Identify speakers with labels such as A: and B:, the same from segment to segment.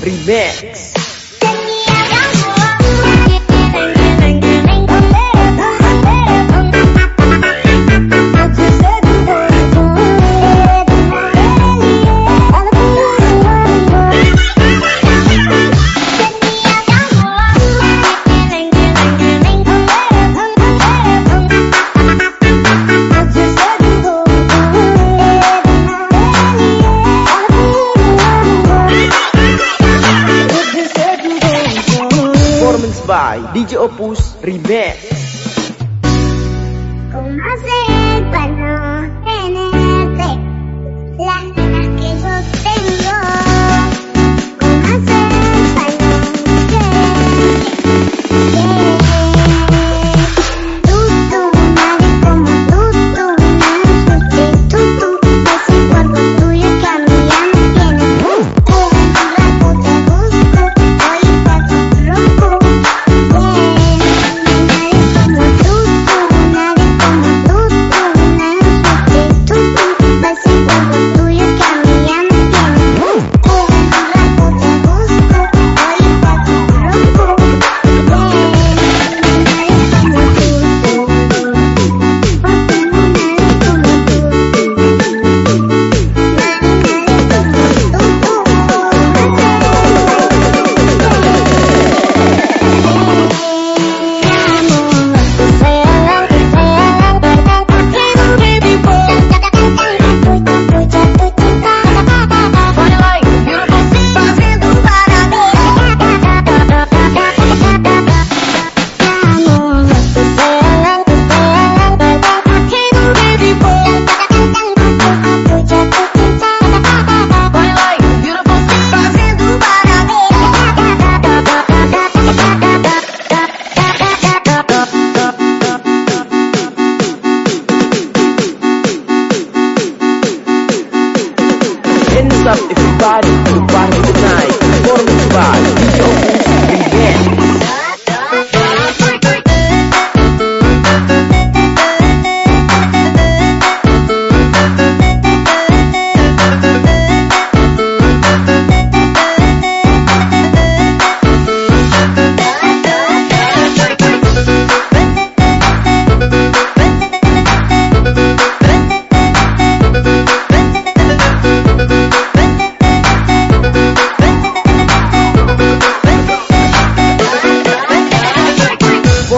A: Remix. DJ Opus Remix Kung masig pa body.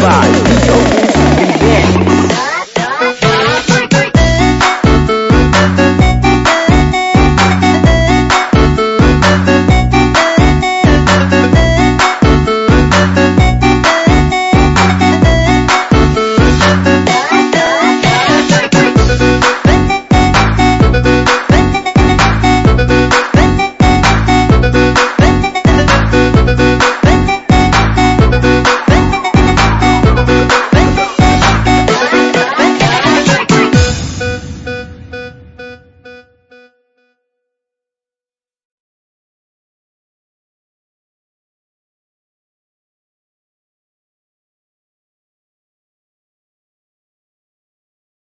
A: vai.